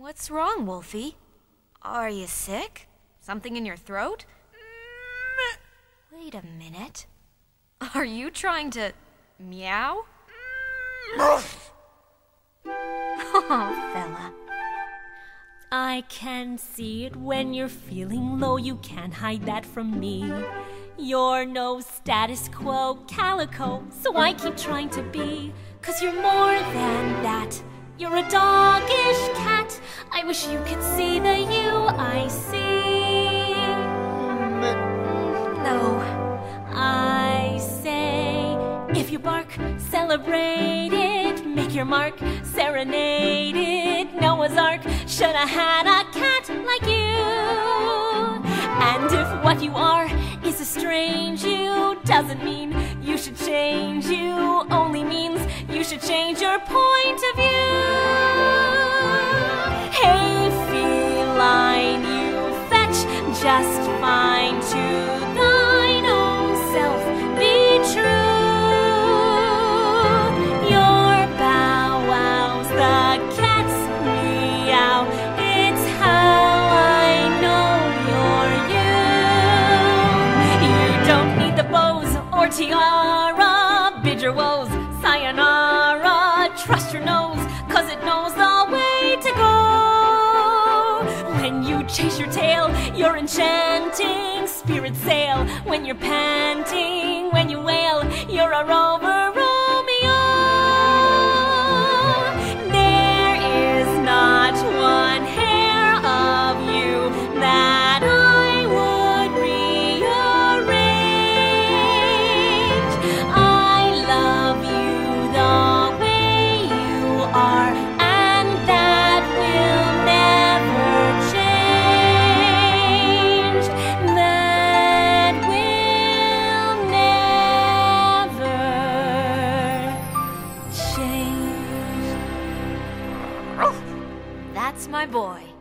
What's wrong, Wolfie? Are you sick? Something in your throat? Mm. Wait a minute. Are you trying to meow? Mm. oh, fella. I can see it when you're feeling low, you can't hide that from me. You're no status quo calico, so I keep trying to be. Cause you're more than that. You're a. I wish you could see the you I see. No. I say, if you bark, celebrate it. Make your mark, serenade it. Noah's Ark should have had a cat like you. And if what you are is a strange you, doesn't mean you should change you, only means you should change your point of view. Your woes, sayonara. Trust your nose, cause it knows the way to go. When you chase your tail, you're enchanting. Spirits sail when you're panting. When you wail, you're a rover That's my boy.